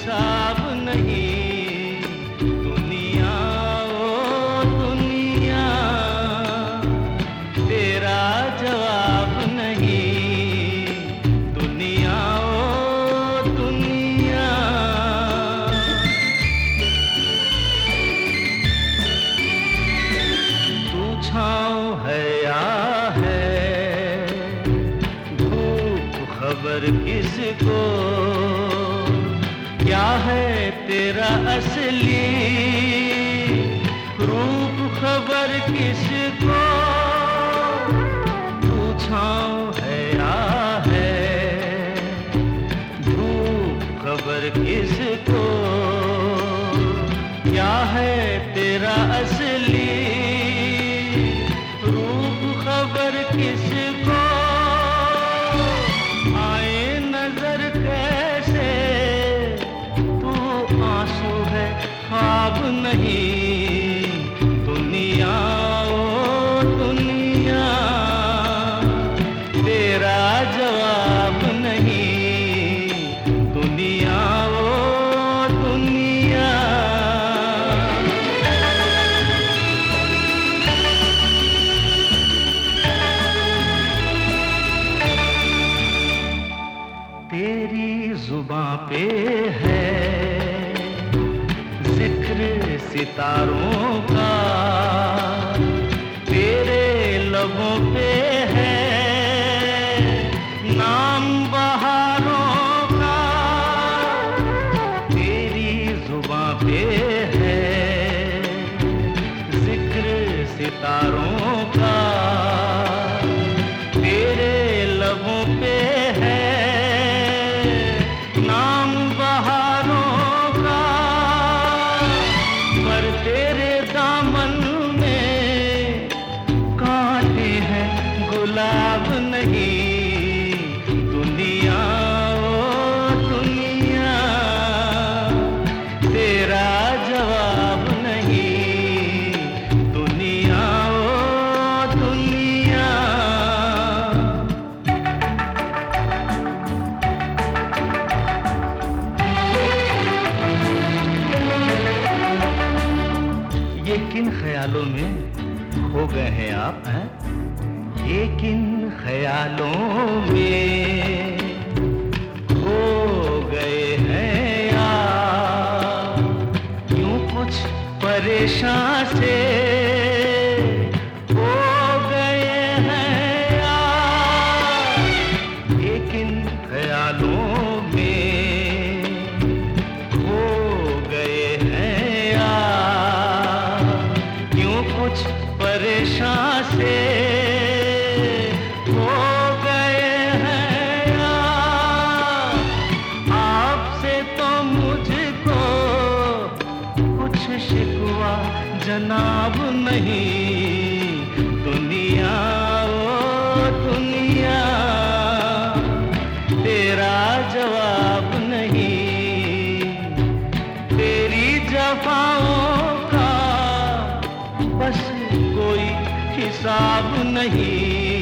हिसाब नहीं। दुनिया, ओ दुनिया, तेरा जवाब नहीं। दुनिया, ओ दुनिया। तू छाओ है या है? धूप खबर किसको? है तेरा असली रूप खबर किसको? पूछाओ है या है रूप खबर किसको? क्या है तेरा असली नहीं। दुनिया ओ दुनिया तेरा जवाब नहीं। दुनिया ओ दुनिया। तेरी जुबां पे सितारों का तेरे लबों दुनिया, तेरा जवाब नहीं। दुनिया ये किन ख्यालों में खो गए हैं आप, हैं? ये किन ख्यालों में परेशान से हो गए हैं लेकिन ख्यालों में खो गए हैं क्यों कुछ परेशान जनाब नहीं, दुनिया ओ दुनिया। तेरा जवाब नहीं, तेरी जफाओं का बस कोई हिसाब नहीं।